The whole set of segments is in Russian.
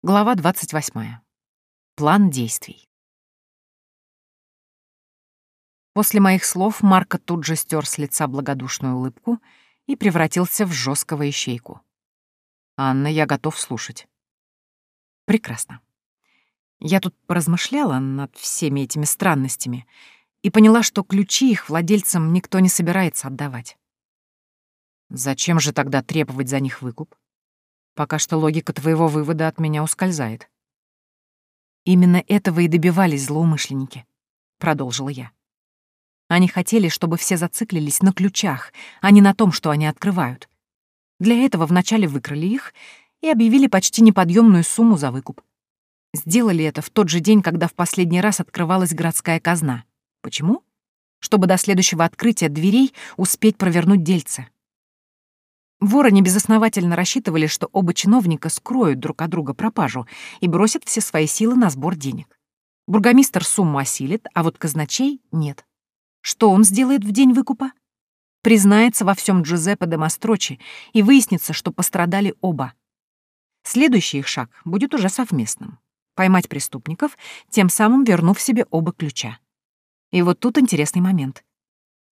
Глава 28. План действий. После моих слов Марко тут же стер с лица благодушную улыбку и превратился в жесткого ищейку. «Анна, я готов слушать». «Прекрасно. Я тут поразмышляла над всеми этими странностями и поняла, что ключи их владельцам никто не собирается отдавать. Зачем же тогда требовать за них выкуп? Пока что логика твоего вывода от меня ускользает. Именно этого и добивались злоумышленники, продолжила я. Они хотели, чтобы все зациклились на ключах, а не на том, что они открывают. Для этого вначале выкрали их и объявили почти неподъемную сумму за выкуп. Сделали это в тот же день, когда в последний раз открывалась городская казна. Почему? Чтобы до следующего открытия дверей успеть провернуть дельце. Воры небезосновательно рассчитывали, что оба чиновника скроют друг от друга пропажу и бросят все свои силы на сбор денег. Бургомистр сумму осилит, а вот казначей — нет. Что он сделает в день выкупа? Признается во всем Джузеппе де Мастрочи, и выяснится, что пострадали оба. Следующий их шаг будет уже совместным — поймать преступников, тем самым вернув себе оба ключа. И вот тут интересный момент.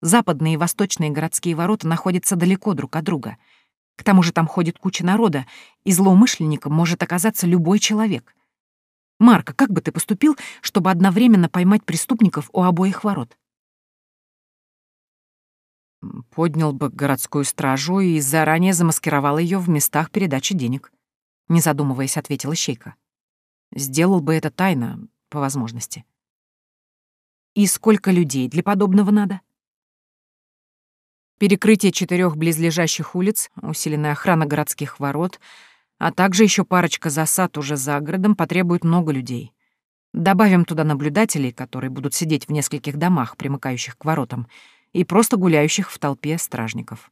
Западные и восточные городские ворота находятся далеко друг от друга — к тому же там ходит куча народа, и злоумышленником может оказаться любой человек. Марка, как бы ты поступил, чтобы одновременно поймать преступников у обоих ворот? Поднял бы городскую стражу и заранее замаскировал ее в местах передачи денег. Не задумываясь, ответила Щейка. Сделал бы это тайно, по возможности. И сколько людей для подобного надо? Перекрытие четырех близлежащих улиц, усиленная охрана городских ворот, а также еще парочка засад уже за городом потребует много людей. Добавим туда наблюдателей, которые будут сидеть в нескольких домах, примыкающих к воротам, и просто гуляющих в толпе стражников.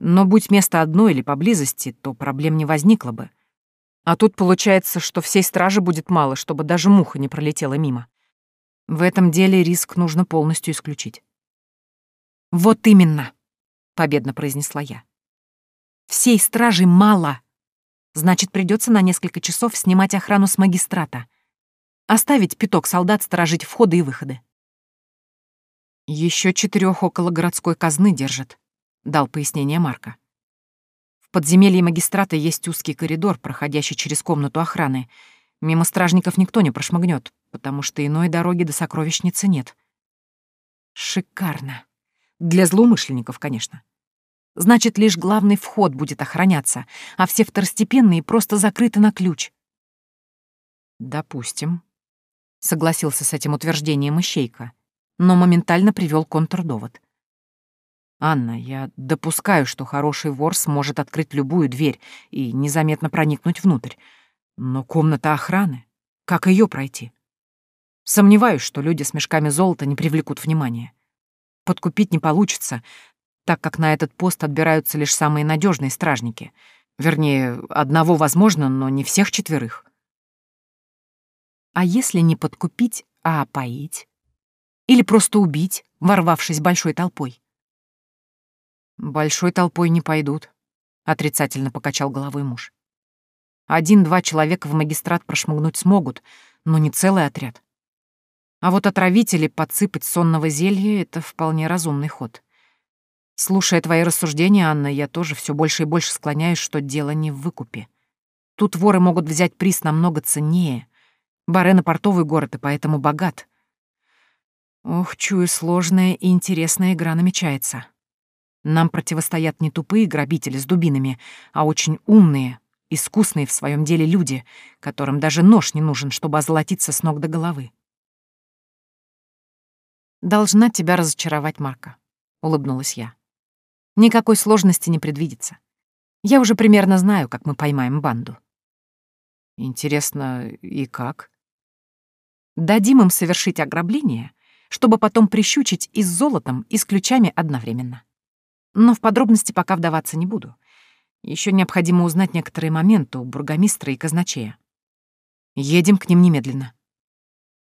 Но будь место одно или поблизости, то проблем не возникло бы. А тут получается, что всей стражи будет мало, чтобы даже муха не пролетела мимо. В этом деле риск нужно полностью исключить. Вот именно. — победно произнесла я. «Всей стражи мало. Значит, придется на несколько часов снимать охрану с магистрата. Оставить пяток солдат сторожить входы и выходы». Еще четырех около городской казны держат», — дал пояснение Марка. «В подземелье магистрата есть узкий коридор, проходящий через комнату охраны. Мимо стражников никто не прошмыгнет, потому что иной дороги до сокровищницы нет». «Шикарно!» Для злоумышленников, конечно. Значит, лишь главный вход будет охраняться, а все второстепенные просто закрыты на ключ. Допустим. Согласился с этим утверждением Ищейка, но моментально привел контрдовод. «Анна, я допускаю, что хороший вор сможет открыть любую дверь и незаметно проникнуть внутрь. Но комната охраны? Как ее пройти? Сомневаюсь, что люди с мешками золота не привлекут внимания. Подкупить не получится, так как на этот пост отбираются лишь самые надежные стражники. Вернее, одного возможно, но не всех четверых. А если не подкупить, а опоить? Или просто убить, ворвавшись большой толпой? «Большой толпой не пойдут», — отрицательно покачал головой муж. «Один-два человека в магистрат прошмыгнуть смогут, но не целый отряд. А вот отравить или подсыпать сонного зелья — это вполне разумный ход. Слушая твои рассуждения, Анна, я тоже все больше и больше склоняюсь, что дело не в выкупе. Тут воры могут взять приз намного ценнее. Барена портовый город и поэтому богат. Ох, чую, сложная и интересная игра намечается. Нам противостоят не тупые грабители с дубинами, а очень умные, искусные в своем деле люди, которым даже нож не нужен, чтобы озолотиться с ног до головы. «Должна тебя разочаровать, Марка», — улыбнулась я. «Никакой сложности не предвидится. Я уже примерно знаю, как мы поймаем банду». «Интересно, и как?» «Дадим им совершить ограбление, чтобы потом прищучить и с золотом, и с ключами одновременно. Но в подробности пока вдаваться не буду. Еще необходимо узнать некоторые моменты у бургомистра и казначея. Едем к ним немедленно.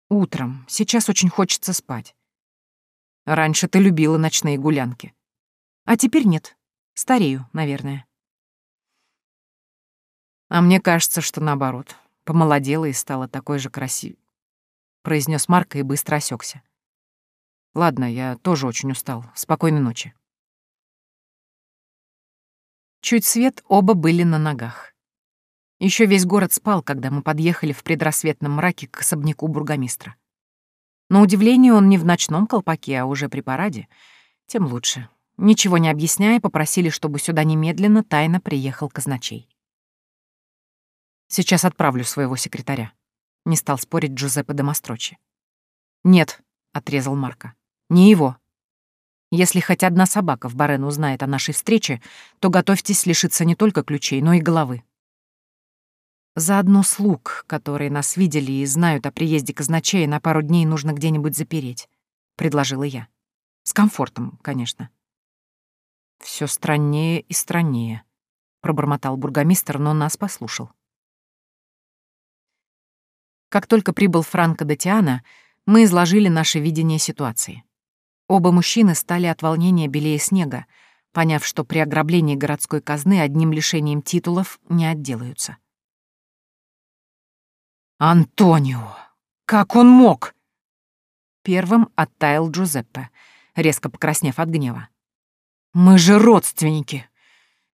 Утром. Сейчас очень хочется спать. Раньше ты любила ночные гулянки. А теперь нет. Старею, наверное. А мне кажется, что наоборот. помолодела и стала такой же красивой», — произнес Марко и быстро осекся. «Ладно, я тоже очень устал. Спокойной ночи». Чуть свет оба были на ногах. Еще весь город спал, когда мы подъехали в предрассветном мраке к особняку бургомистра. На удивление, он не в ночном колпаке, а уже при параде. Тем лучше. Ничего не объясняя, попросили, чтобы сюда немедленно тайно приехал казначей. «Сейчас отправлю своего секретаря», — не стал спорить Джузеппе Демострочи. «Нет», — отрезал Марко, — «не его. Если хоть одна собака в Барен узнает о нашей встрече, то готовьтесь лишиться не только ключей, но и головы». Заодно слуг, которые нас видели и знают о приезде казначея, на пару дней нужно где-нибудь запереть, — предложила я. С комфортом, конечно. Все страннее и страннее, — пробормотал бургомистр, но нас послушал. Как только прибыл Франко де Тиана, мы изложили наше видение ситуации. Оба мужчины стали от волнения белее снега, поняв, что при ограблении городской казны одним лишением титулов не отделаются. «Антонио! Как он мог?» Первым оттаял Джузеппе, резко покраснев от гнева. «Мы же родственники!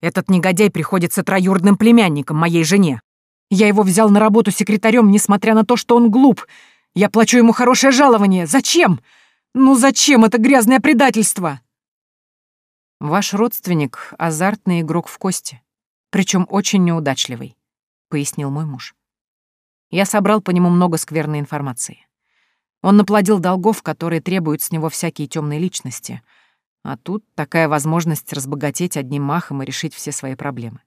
Этот негодяй приходится троюродным племянником моей жене. Я его взял на работу секретарем, несмотря на то, что он глуп. Я плачу ему хорошее жалование. Зачем? Ну зачем это грязное предательство?» «Ваш родственник — азартный игрок в кости, причем очень неудачливый», — пояснил мой муж. Я собрал по нему много скверной информации. Он наплодил долгов, которые требуют с него всякие темные личности. А тут такая возможность разбогатеть одним махом и решить все свои проблемы.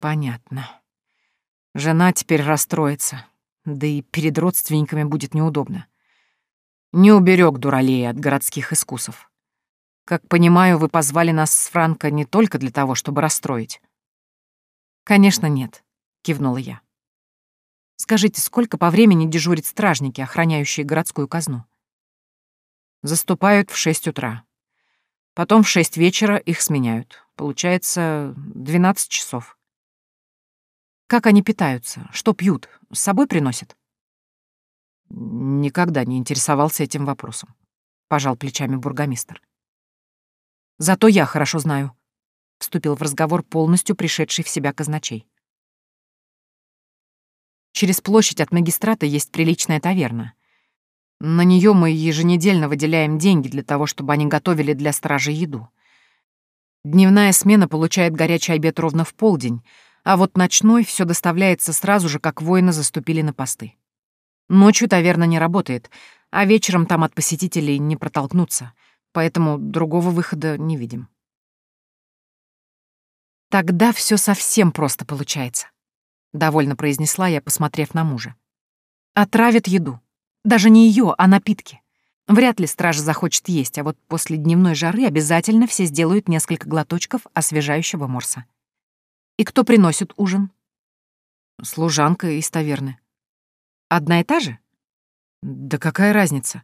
Понятно. Жена теперь расстроится, да и перед родственниками будет неудобно. Не уберег дуралея от городских искусов. Как понимаю, вы позвали нас с Франко не только для того, чтобы расстроить. Конечно, нет, кивнула я. Скажите, сколько по времени дежурят стражники, охраняющие городскую казну? Заступают в шесть утра. Потом в шесть вечера их сменяют. Получается, двенадцать часов. Как они питаются? Что пьют? С собой приносят? Никогда не интересовался этим вопросом. Пожал плечами бургомистр. Зато я хорошо знаю. Вступил в разговор полностью пришедший в себя казначей. Через площадь от магистрата есть приличная таверна. На нее мы еженедельно выделяем деньги для того, чтобы они готовили для стражи еду. Дневная смена получает горячий обед ровно в полдень, а вот ночной все доставляется сразу же, как воины заступили на посты. Ночью таверна не работает, а вечером там от посетителей не протолкнуться, поэтому другого выхода не видим. Тогда все совсем просто получается. — довольно произнесла я, посмотрев на мужа. «Отравят еду. Даже не ее, а напитки. Вряд ли стража захочет есть, а вот после дневной жары обязательно все сделают несколько глоточков освежающего морса. И кто приносит ужин? Служанка из таверны. Одна и та же? Да какая разница?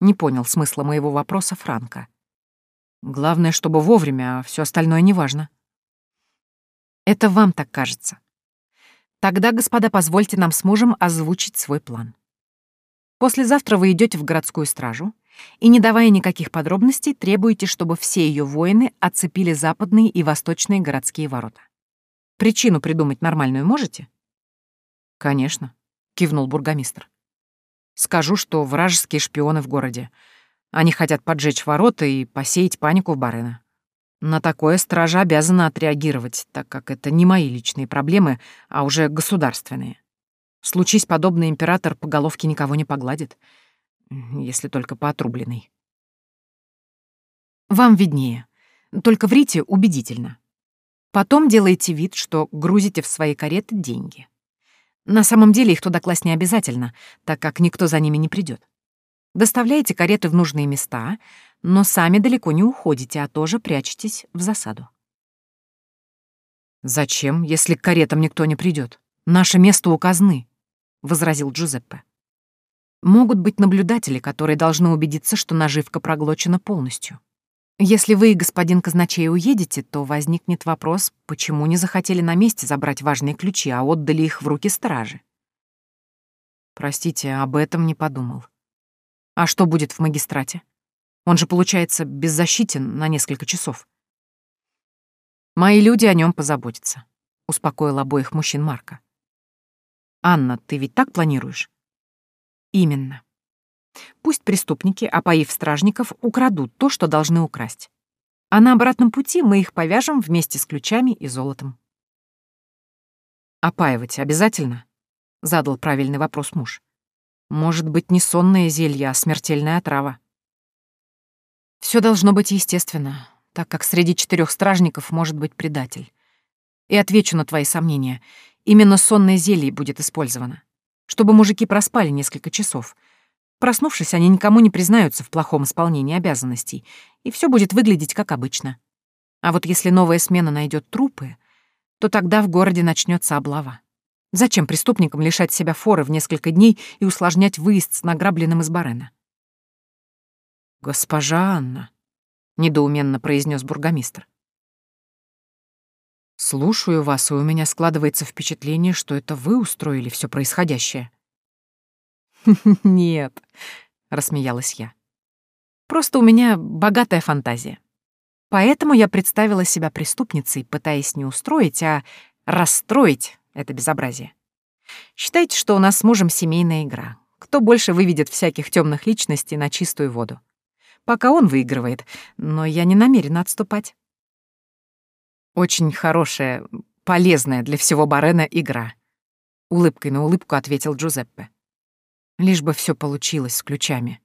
Не понял смысла моего вопроса Франка. Главное, чтобы вовремя, а все остальное неважно. Это вам так кажется. Тогда, господа, позвольте нам с мужем озвучить свой план. Послезавтра вы идете в городскую стражу и, не давая никаких подробностей, требуете, чтобы все ее воины оцепили западные и восточные городские ворота. Причину придумать нормальную можете? Конечно, кивнул бургомистр. Скажу, что вражеские шпионы в городе. Они хотят поджечь ворота и посеять панику в Барена. На такое стража обязана отреагировать, так как это не мои личные проблемы, а уже государственные. Случись подобный император по головке никого не погладит, если только по отрубленной. Вам виднее. Только врите убедительно. Потом делайте вид, что грузите в свои кареты деньги. На самом деле их туда класть не обязательно, так как никто за ними не придет. Доставляете кареты в нужные места, но сами далеко не уходите, а тоже прячетесь в засаду. «Зачем, если к каретам никто не придет? Наше место у казны», — возразил Джузеппе. «Могут быть наблюдатели, которые должны убедиться, что наживка проглочена полностью. Если вы, господин казначей, уедете, то возникнет вопрос, почему не захотели на месте забрать важные ключи, а отдали их в руки стражи. Простите, об этом не подумал. А что будет в магистрате? Он же, получается, беззащитен на несколько часов. Мои люди о нем позаботятся, успокоил обоих мужчин Марка. Анна, ты ведь так планируешь? Именно. Пусть преступники, опоив стражников, украдут то, что должны украсть. А на обратном пути мы их повяжем вместе с ключами и золотом. «Опаивать обязательно?» — задал правильный вопрос муж. «Может быть, не сонное зелье, а смертельная отрава?» Все должно быть естественно, так как среди четырех стражников может быть предатель. И отвечу на твои сомнения. Именно сонное зелье будет использовано. Чтобы мужики проспали несколько часов — Проснувшись, они никому не признаются в плохом исполнении обязанностей, и все будет выглядеть как обычно. А вот если новая смена найдет трупы, то тогда в городе начнется облава. Зачем преступникам лишать себя форы в несколько дней и усложнять выезд с награбленным из Барена? «Госпожа Анна», — недоуменно произнес бургомистр. «Слушаю вас, и у меня складывается впечатление, что это вы устроили все происходящее». «Нет», — рассмеялась я. «Просто у меня богатая фантазия. Поэтому я представила себя преступницей, пытаясь не устроить, а расстроить это безобразие. Считайте, что у нас с мужем семейная игра. Кто больше выведет всяких темных личностей на чистую воду? Пока он выигрывает, но я не намерена отступать. Очень хорошая, полезная для всего Барена игра. Улыбкой на улыбку ответил Джузеппе. Лишь бы все получилось с ключами.